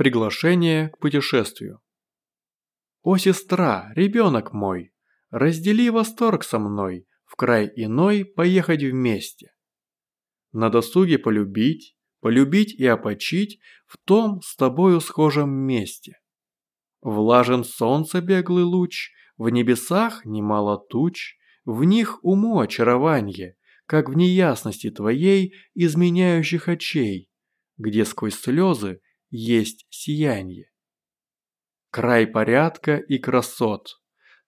Приглашение к путешествию. О, сестра, ребенок мой, раздели восторг со мной, в край иной поехать вместе. На досуге полюбить, полюбить и опочить в том с тобою схожем месте. Влажен солнце беглый луч, в небесах немало туч, в них уму очарование, как в неясности твоей изменяющих очей, где сквозь слезы есть сияние. Край порядка и красот,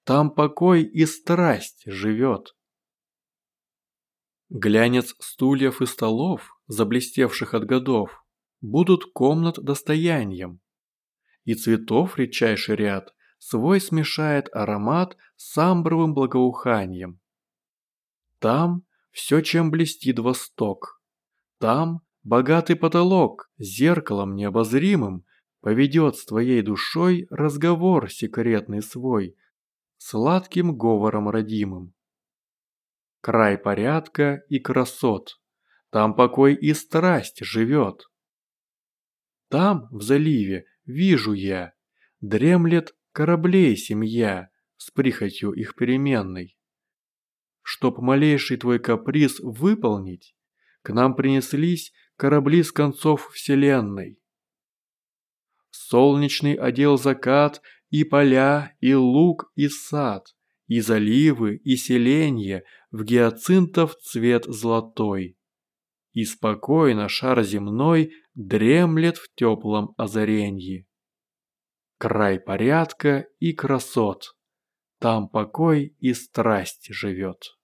там покой и страсть живет. Глянец стульев и столов, заблестевших от годов, будут комнат достоянием. И цветов редчайший ряд свой смешает аромат с амбровым благоуханием. Там все, чем блестит восток. Там Богатый потолок, зеркалом необозримым, Поведет с твоей душой разговор секретный свой, Сладким говором родимым. Край порядка и красот, Там покой и страсть живет. Там, в заливе, вижу я, Дремлет кораблей семья С прихотью их переменной. Чтоб малейший твой каприз выполнить, К нам принеслись корабли с концов вселенной. Солнечный одел закат и поля, и луг, и сад, и заливы, и селенья в гиацинтов цвет золотой. И спокойно шар земной дремлет в теплом озаренье. Край порядка и красот, там покой и страсть живет.